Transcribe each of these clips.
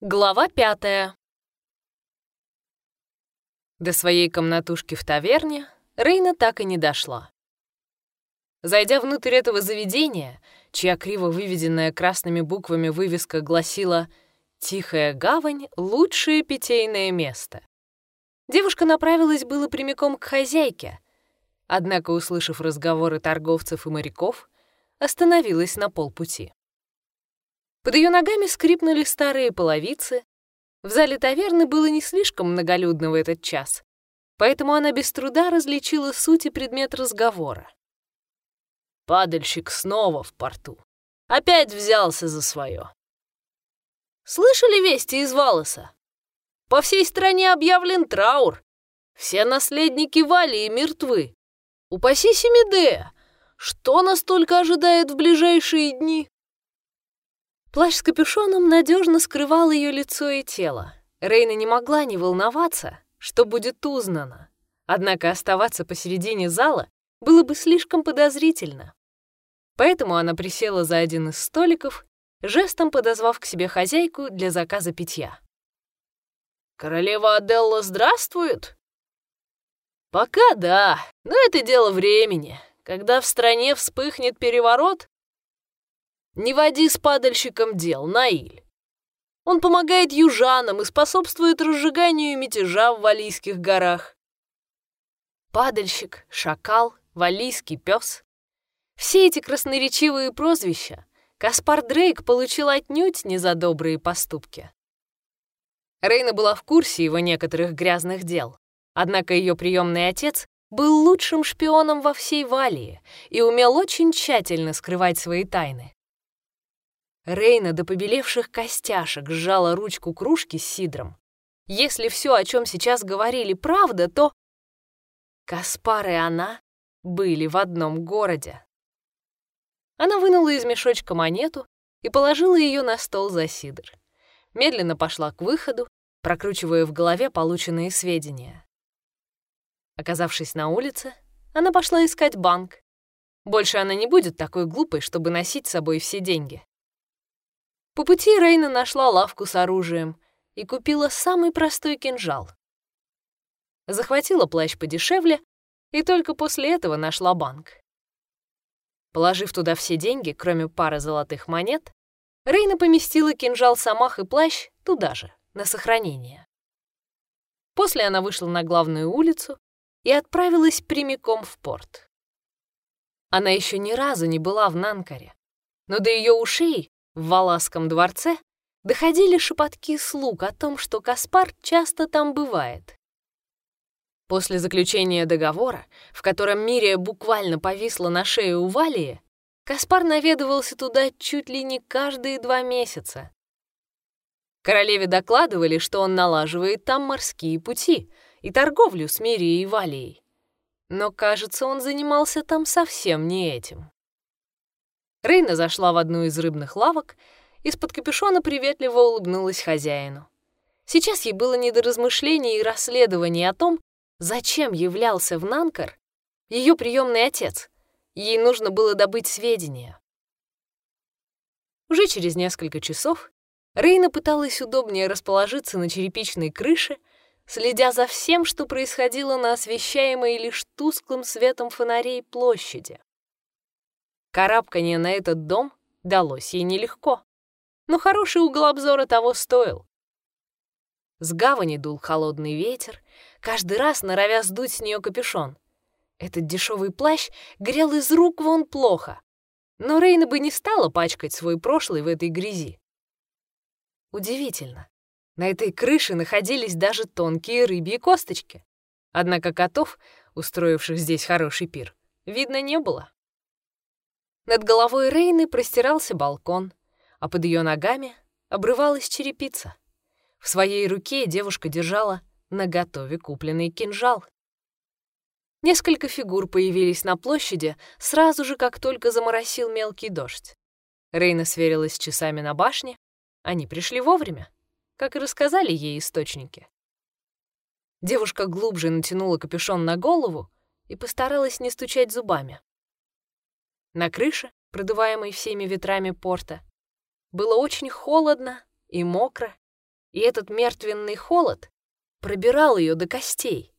Глава пятая. До своей комнатушки в таверне Рейна так и не дошла. Зайдя внутрь этого заведения, чья криво выведенная красными буквами вывеска гласила «Тихая гавань — лучшее питейное место», девушка направилась было прямиком к хозяйке, однако, услышав разговоры торговцев и моряков, остановилась на полпути. Под ее ногами скрипнули старые половицы. В зале таверны было не слишком многолюдно в этот час, поэтому она без труда различила суть и предмет разговора. Падальщик снова в порту. Опять взялся за свое. Слышали вести из Валоса? По всей стране объявлен траур. Все наследники Валии мертвы. Упаси Семидея! Что нас только ожидает в ближайшие дни? Плащ с капюшоном надежно скрывал ее лицо и тело. Рейна не могла не волноваться, что будет узнано. Однако оставаться посередине зала было бы слишком подозрительно. Поэтому она присела за один из столиков, жестом подозвав к себе хозяйку для заказа питья. «Королева Аделла здравствует?» «Пока да, но это дело времени. Когда в стране вспыхнет переворот, не води с падальщиком дел, Наиль. Он помогает южанам и способствует разжиганию мятежа в Валийских горах. Падальщик, шакал, валийский пес. Все эти красноречивые прозвища Каспар Дрейк получил отнюдь не за добрые поступки. Рейна была в курсе его некоторых грязных дел, однако ее приемный отец был лучшим шпионом во всей Валии и умел очень тщательно скрывать свои тайны. Рейна до побелевших костяшек сжала ручку кружки с сидром. Если все, о чем сейчас говорили, правда, то... Каспар и она были в одном городе. Она вынула из мешочка монету и положила ее на стол за сидр. Медленно пошла к выходу, прокручивая в голове полученные сведения. Оказавшись на улице, она пошла искать банк. Больше она не будет такой глупой, чтобы носить с собой все деньги. По пути Рейна нашла лавку с оружием и купила самый простой кинжал. Захватила плащ подешевле и только после этого нашла банк. Положив туда все деньги, кроме пары золотых монет, Рейна поместила кинжал Самах и плащ туда же, на сохранение. После она вышла на главную улицу и отправилась прямиком в порт. Она еще ни разу не была в Нанкаре, но до ее ушей в Валасском дворце доходили шепотки слуг о том, что Каспар часто там бывает. После заключения договора, в котором Мирия буквально повисла на шее у Валии, Каспар наведывался туда чуть ли не каждые два месяца. Королеве докладывали, что он налаживает там морские пути и торговлю с Мирией и Валией. Но, кажется, он занимался там совсем не этим. Рейна зашла в одну из рыбных лавок, из-под капюшона приветливо улыбнулась хозяину. Сейчас ей было не до размышлений и расследований о том, зачем являлся в Нанкар ее приемный отец. Ей нужно было добыть сведения. Уже через несколько часов Рейна пыталась удобнее расположиться на черепичной крыше, следя за всем, что происходило на освещаемой лишь тусклым светом фонарей площади. Карабкание на этот дом далось ей нелегко, но хороший угол обзора того стоил. С гавани дул холодный ветер, каждый раз норовя сдуть с нее капюшон. Этот дешевый плащ грел из рук вон плохо, но Рейна бы не стала пачкать свой прошлый в этой грязи. Удивительно. На этой крыше находились даже тонкие рыбьи косточки. Однако котов, устроивших здесь хороший пир, видно не было. Над головой Рейны простирался балкон, а под ее ногами обрывалась черепица. В своей руке девушка держала наготове купленный кинжал. Несколько фигур появились на площади сразу же, как только заморосил мелкий дождь. Рейна сверилась с часами на башне. Они пришли вовремя, как и рассказали ей источники. Девушка глубже натянула капюшон на голову и постаралась не стучать зубами. На крыше, продуваемой всеми ветрами порта, было очень холодно и мокро, и этот мертвенный холод пробирал ее до костей.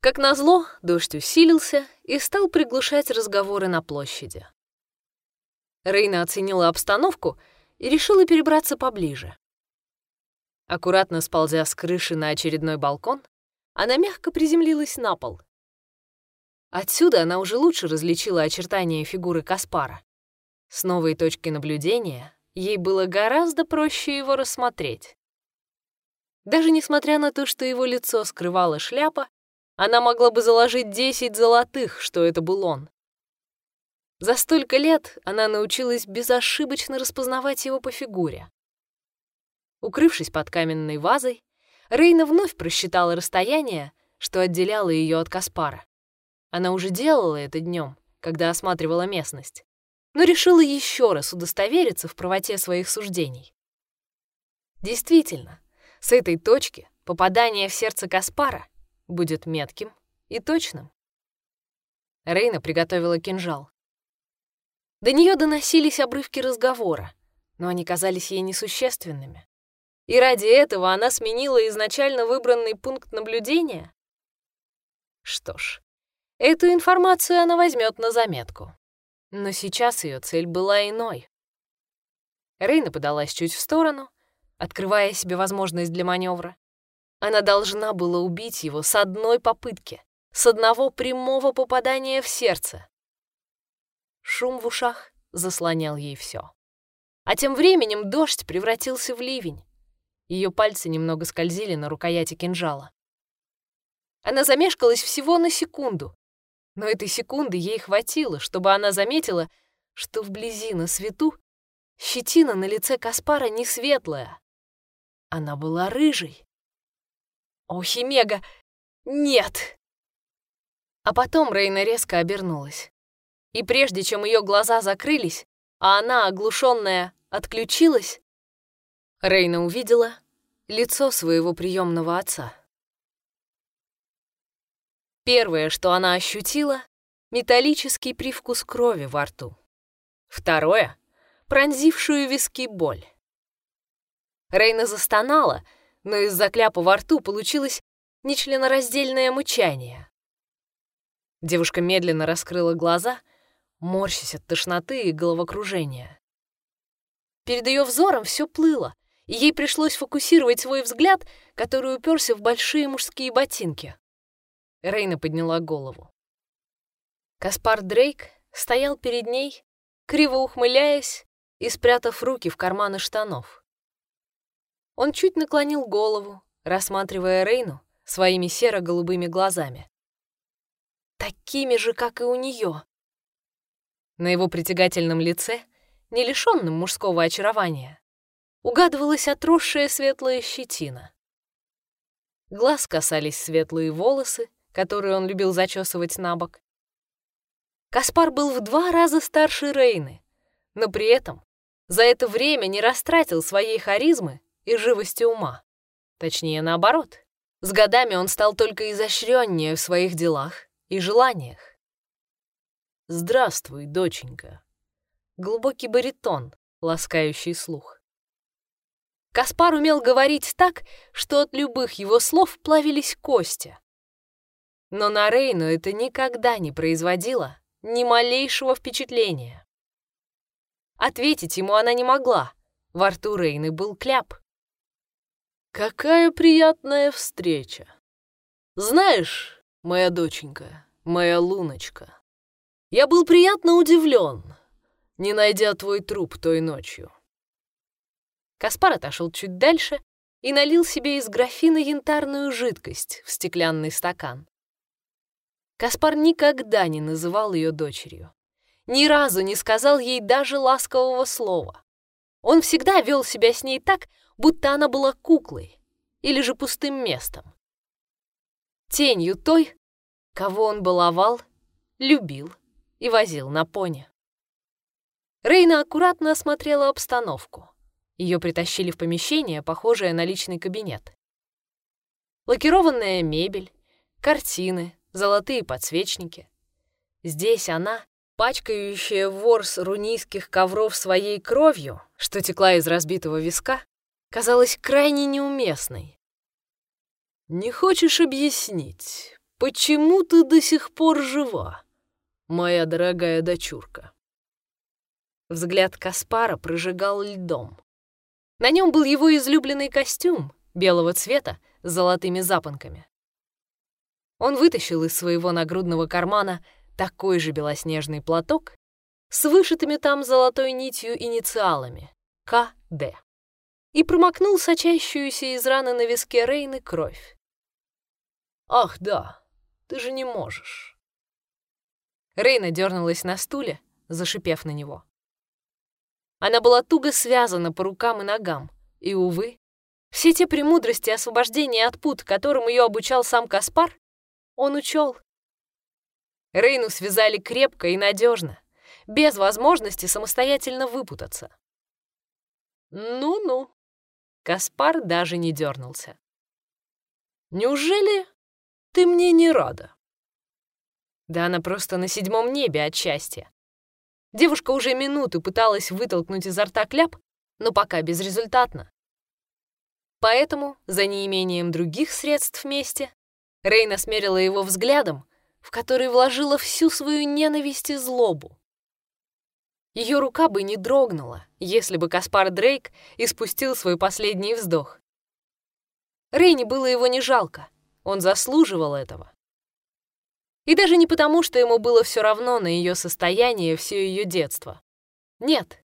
Как назло, дождь усилился и стал приглушать разговоры на площади. Рейна оценила обстановку и решила перебраться поближе. Аккуратно сползя с крыши на очередной балкон, она мягко приземлилась на пол. Отсюда она уже лучше различила очертания фигуры Каспара. С новой точки наблюдения ей было гораздо проще его рассмотреть. Даже несмотря на то, что его лицо скрывала шляпа, она могла бы заложить десять золотых, что это был он. За столько лет она научилась безошибочно распознавать его по фигуре. Укрывшись под каменной вазой, Рейна вновь просчитала расстояние, что отделяло ее от Каспара. Она уже делала это днем, когда осматривала местность, но решила еще раз удостовериться в правоте своих суждений. Действительно, с этой точки попадание в сердце Каспара будет метким и точным. Рейна приготовила кинжал. До нее доносились обрывки разговора, но они казались ей несущественными. И ради этого она сменила изначально выбранный пункт наблюдения? Что ж, эту информацию она возьмет на заметку. Но сейчас ее цель была иной. Рейна подалась чуть в сторону, открывая себе возможность для маневра. Она должна была убить его с одной попытки, с одного прямого попадания в сердце. Шум в ушах заслонял ей все. А тем временем дождь превратился в ливень. Ее пальцы немного скользили на рукояти кинжала. Она замешкалась всего на секунду, но этой секунды ей хватило, чтобы она заметила, что вблизи на свету щетина на лице Каспара не светлая. Она была рыжей. «О, Химега! Нет!» А потом Рейна резко обернулась и прежде чем ее глаза закрылись, а она, оглушенная, отключилась, Рейна увидела лицо своего приемного отца. Первое, что она ощутила — металлический привкус крови во рту. Второе — пронзившую виски боль. Рейна застонала, но из-за кляпа во рту получилось нечленораздельное мычание. Девушка медленно раскрыла глаза — морщась от тошноты и головокружения. Перед ее взором все плыло, и ей пришлось фокусировать свой взгляд, который уперся в большие мужские ботинки. Рейна подняла голову. Каспар Дрейк стоял перед ней, криво ухмыляясь и спрятав руки в карманы штанов. Он чуть наклонил голову, рассматривая Рейну своими серо-голубыми глазами. Такими же, как и у нее, на его притягательном лице, не лишенном мужского очарования, угадывалась отросшая светлая щетина. Глаз касались светлые волосы, которые он любил зачесывать на бок. Каспар был в два раза старше Рейны, но при этом за это время не растратил своей харизмы и живости ума. Точнее, наоборот. С годами он стал только изощреннее в своих делах и желаниях. «Здравствуй, доченька». Глубокий баритон, ласкающий слух. Каспар умел говорить так, что от любых его слов плавились кости. Но на Рейну это никогда не производило ни малейшего впечатления. Ответить ему она не могла. Во рту Рейны был кляп. «Какая приятная встреча! Знаешь, моя доченька, моя луночка, я был приятно удивлен, не найдя твой труп той ночью. Каспар отошел чуть дальше и налил себе из графина янтарную жидкость в стеклянный стакан. Каспар никогда не называл ее дочерью. Ни разу не сказал ей даже ласкового слова. Он всегда вел себя с ней так, будто она была куклой или же пустым местом. Тенью той, кого он баловал, любил и возил на пони. Рейна аккуратно осмотрела обстановку. Ее притащили в помещение, похожее на личный кабинет. Лакированная мебель, картины, золотые подсвечники. Здесь она, пачкающая ворс рунийских ковров своей кровью, что текла из разбитого виска, казалась крайне неуместной. «Не хочешь объяснить, почему ты до сих пор жива, моя дорогая дочурка?» Взгляд Каспара прожигал льдом. На нем был его излюбленный костюм белого цвета с золотыми запонками. Он вытащил из своего нагрудного кармана такой же белоснежный платок с вышитыми там золотой нитью инициалами КД и промокнул сочащуюся из раны на виске Рейны кровь. «Ах, да, ты же не можешь». Рейна дернулась на стуле, зашипев на него. Она была туго связана по рукам и ногам, и, увы, все те премудрости освобождения от пут, которым ее обучал сам Каспар, он учел. Рейну связали крепко и надежно, без возможности самостоятельно выпутаться. «Ну-ну», Каспар даже не дернулся. «Неужели ты мне не рада?» Да она просто на седьмом небе от счастья. Девушка уже минуту пыталась вытолкнуть изо рта кляп, но пока безрезультатно. Поэтому, за неимением других средств вместе, Рейна смерила его взглядом, в который вложила всю свою ненависть и злобу. Ее рука бы не дрогнула, если бы Каспар Дрейк испустил свой последний вздох. Рейне было его не жалко, он заслуживал этого. И даже не потому, что ему было все равно на ее состояние все ее детство. Нет.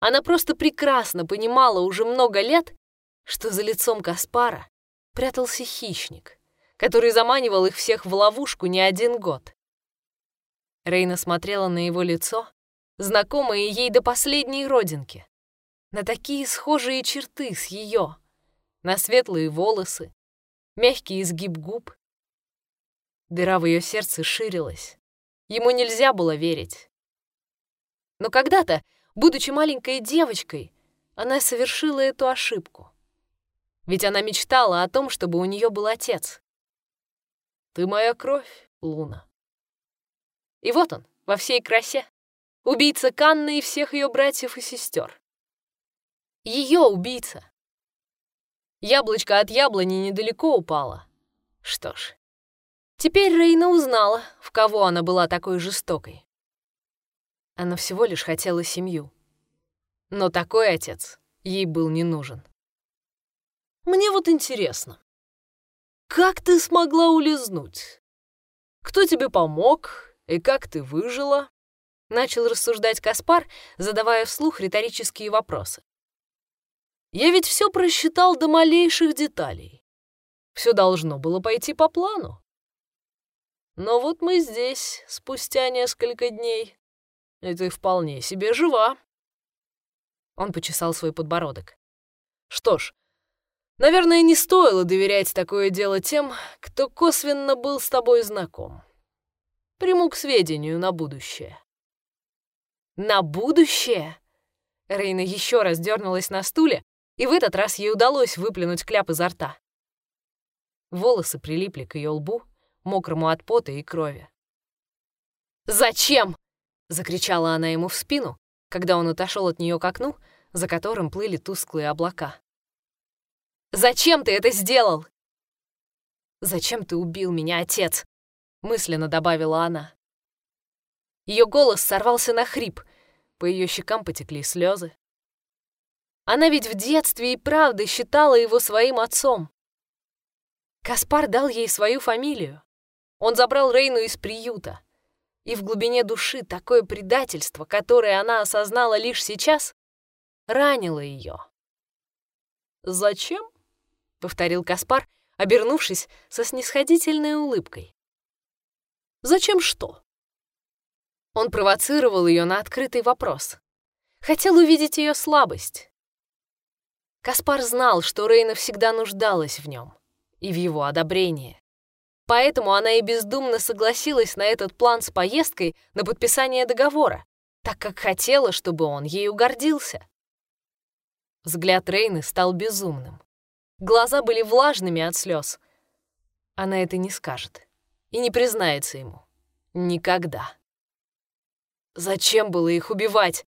Она просто прекрасно понимала уже много лет, что за лицом Каспара прятался хищник, который заманивал их всех в ловушку не один год. Рейна смотрела на его лицо, знакомое ей до последней родинки, на такие схожие черты с ее, на светлые волосы, мягкий изгиб губ, Дыра в ее сердце ширилась. Ему нельзя было верить. Но когда-то, будучи маленькой девочкой, она совершила эту ошибку. Ведь она мечтала о том, чтобы у нее был отец. «Ты моя кровь, Луна». И вот он, во всей красе. Убийца Канны и всех ее братьев и сестер. Ее убийца. Яблочко от яблони недалеко упало. Что ж, Теперь Рейна узнала, в кого она была такой жестокой. Она всего лишь хотела семью. Но такой отец ей был не нужен. «Мне вот интересно, как ты смогла улизнуть? Кто тебе помог и как ты выжила?» Начал рассуждать Каспар, задавая вслух риторические вопросы. «Я ведь все просчитал до малейших деталей. Все должно было пойти по плану. Но вот мы здесь, спустя несколько дней, и ты вполне себе жива. Он почесал свой подбородок. Что ж, наверное, не стоило доверять такое дело тем, кто косвенно был с тобой знаком. Приму к сведению на будущее. На будущее? Рейна еще раз дернулась на стуле, и в этот раз ей удалось выплюнуть кляп изо рта. Волосы прилипли к ее лбу, мокрому от пота и крови. «Зачем?» — закричала она ему в спину, когда он отошел от нее к окну, за которым плыли тусклые облака. «Зачем ты это сделал?» «Зачем ты убил меня, отец?» — мысленно добавила она. Ее голос сорвался на хрип, по ее щекам потекли слезы. Она ведь в детстве и правда считала его своим отцом. Каспар дал ей свою фамилию. Он забрал Рейну из приюта. И в глубине души такое предательство, которое она осознала лишь сейчас, ранило ее. «Зачем?» — повторил Каспар, обернувшись со снисходительной улыбкой. «Зачем что?» Он провоцировал ее на открытый вопрос. Хотел увидеть ее слабость. Каспар знал, что Рейна всегда нуждалась в нем и в его одобрении. Поэтому она и бездумно согласилась на этот план с поездкой на подписание договора, так как хотела, чтобы он ею гордился. Взгляд Рейны стал безумным. Глаза были влажными от слез. Она это не скажет и не признается ему. Никогда. Зачем было их убивать?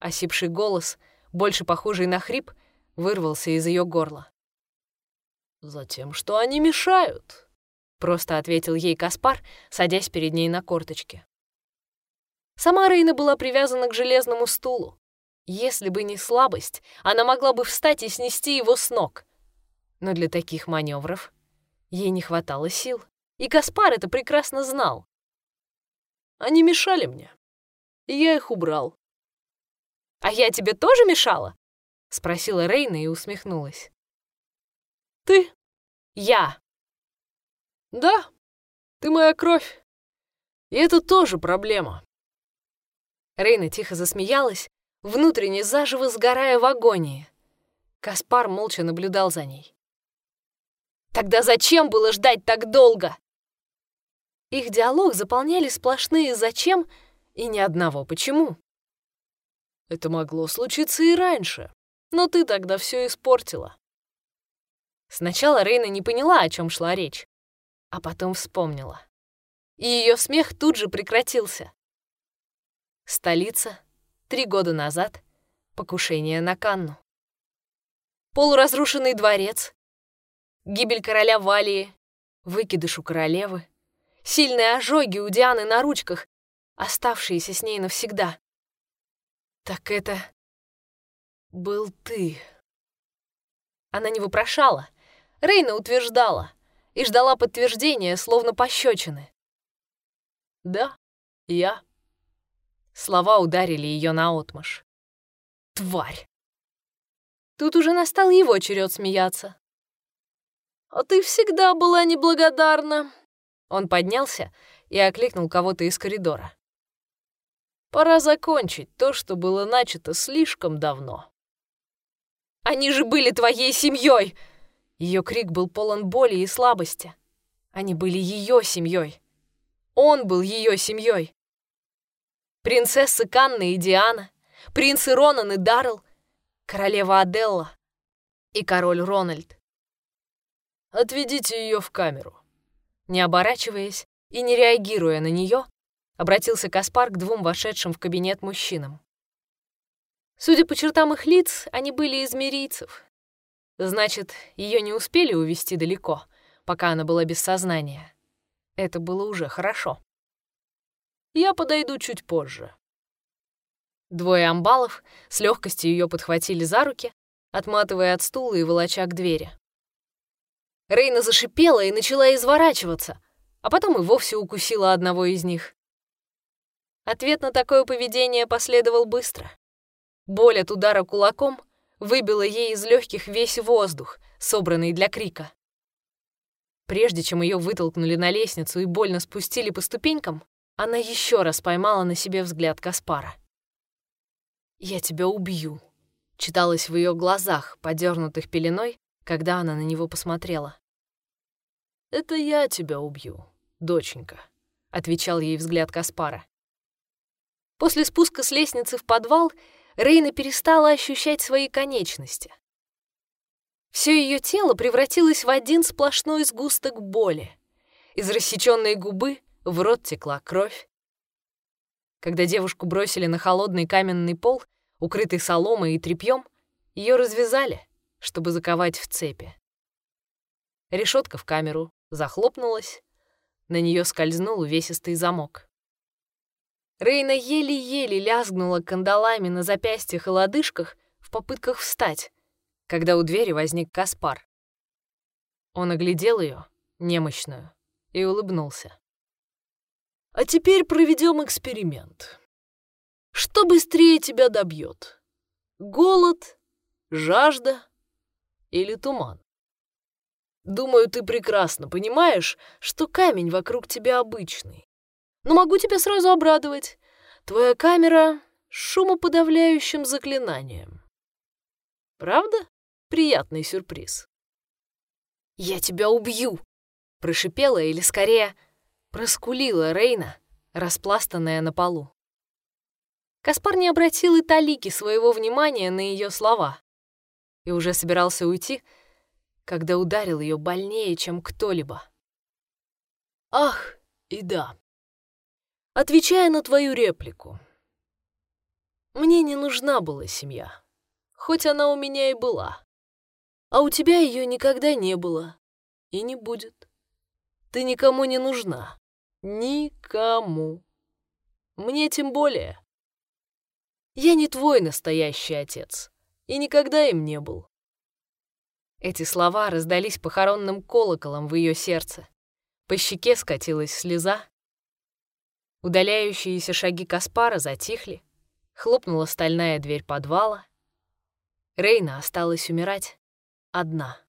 Осипший голос, больше похожий на хрип, — вырвался из ее горла. «Затем, что они мешают», — просто ответил ей Каспар, садясь перед ней на корточке. Сама Рейна была привязана к железному стулу. Если бы не слабость, она могла бы встать и снести его с ног. Но для таких маневров ей не хватало сил, и Каспар это прекрасно знал. Они мешали мне, и я их убрал. «А я тебе тоже мешала?» — спросила Рейна и усмехнулась. «Ты?» «Я». «Да, ты моя кровь. И это тоже проблема». Рейна тихо засмеялась, внутренне заживо сгорая в агонии. Каспар молча наблюдал за ней. «Тогда зачем было ждать так долго?» Их диалог заполняли сплошные «зачем» и ни одного «почему». Это могло случиться и раньше, но ты тогда все испортила. Сначала Рейна не поняла, о чем шла речь, а потом вспомнила. И ее смех тут же прекратился. Столица, три года назад, покушение на Канну. Полуразрушенный дворец, гибель короля Валии, выкидыш у королевы, сильные ожоги у Дианы на ручках, оставшиеся с ней навсегда. Так это был ты. Она не вопрошала, Рейна утверждала и ждала подтверждения, словно пощечины. «Да, я». Слова ударили ее наотмашь. «Тварь!» Тут уже настал его черед смеяться. «А ты всегда была неблагодарна!» Он поднялся и окликнул кого-то из коридора. Пора закончить то, что было начато слишком давно. Они же были твоей семьей! Ее крик был полон боли и слабости. Они были ее семьей. Он был ее семьей. Принцессы Канна и Диана, принцы Ронан и Даррелл, королева Аделла и король Рональд. Отведите ее в камеру. Не оборачиваясь и не реагируя на нее, Обратился Каспар к двум вошедшим в кабинет мужчинам. Судя по чертам их лиц, они были из мирийцев. Значит, ее не успели увести далеко, пока она была без сознания. Это было уже хорошо. Я подойду чуть позже. Двое амбалов с легкостью ее подхватили за руки, отматывая от стула и волоча к двери. Рейна зашипела и начала изворачиваться, а потом и вовсе укусила одного из них. Ответ на такое поведение последовал быстро. Боль от удара кулаком выбила ей из легких весь воздух, собранный для крика. Прежде чем ее вытолкнули на лестницу и больно спустили по ступенькам, она еще раз поймала на себе взгляд Каспара. «Я тебя убью», — читалось в ее глазах, подернутых пеленой, когда она на него посмотрела. «Это я тебя убью, доченька», — отвечал ей взгляд Каспара. После спуска с лестницы в подвал Рейна перестала ощущать свои конечности. Все ее тело превратилось в один сплошной сгусток боли. Из рассеченной губы в рот текла кровь. Когда девушку бросили на холодный каменный пол, укрытый соломой и тряпьем, ее развязали, чтобы заковать в цепи. Решетка в камеру захлопнулась, на нее скользнул увесистый замок. Рейна еле-еле лязгнула кандалами на запястьях и лодыжках в попытках встать, когда у двери возник Каспар. Он оглядел ее, немощную, и улыбнулся. «А теперь проведем эксперимент. Что быстрее тебя добьет? Голод, жажда или туман? Думаю, ты прекрасно понимаешь, что камень вокруг тебя обычный. Но могу тебя сразу обрадовать. Твоя камера шумоподавляющим заклинанием. Правда? Приятный сюрприз. «Я тебя убью!» — прошипела или, скорее, проскулила Рейна, распластанная на полу. Каспар не обратил и талики своего внимания на ее слова и уже собирался уйти, когда ударил ее больнее, чем кто-либо. «Ах, и да!» Отвечая на твою реплику, мне не нужна была семья, хоть она у меня и была. А у тебя ее никогда не было. И не будет. Ты никому не нужна. Никому. Мне тем более. Я не твой настоящий отец. И никогда им не был. Эти слова раздались похоронным колоколом в ее сердце. По щеке скатилась слеза. Удаляющиеся шаги Каспара затихли. Хлопнула стальная дверь подвала. Рейна осталась умирать одна.